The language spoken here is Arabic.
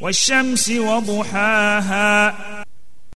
والشمس وضحاها